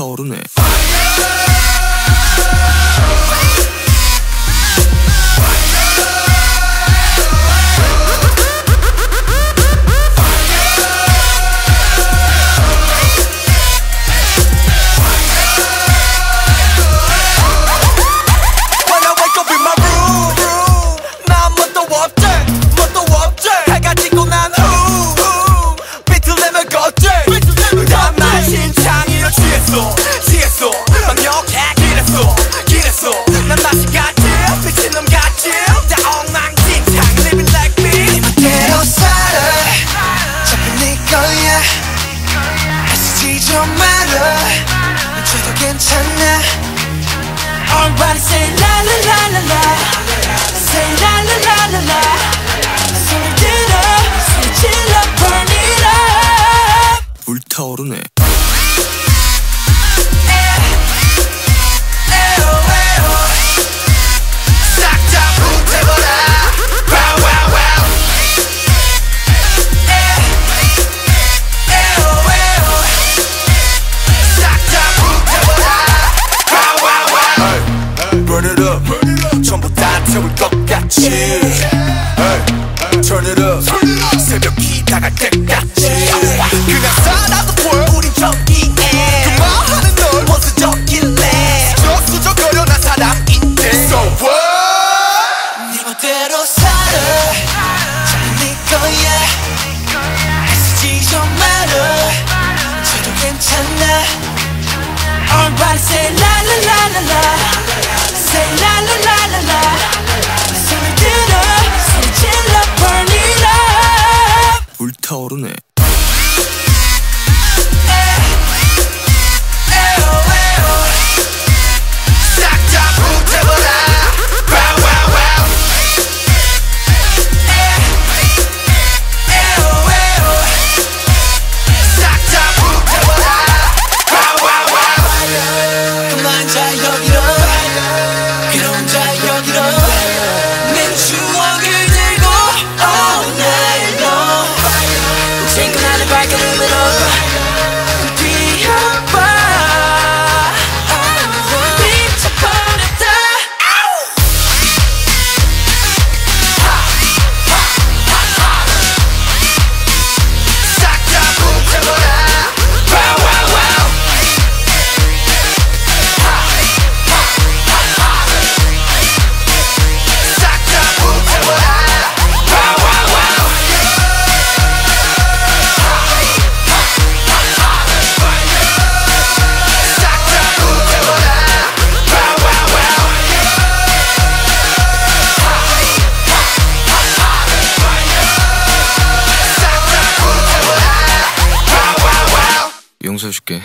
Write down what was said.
떠오르네 Fire! 괜찮아 Everybody say la la la la la Say la la la la la 소리 질러 소리 질러 burn it up 불타오르네 I'm about to say おるね。 용서해줄게.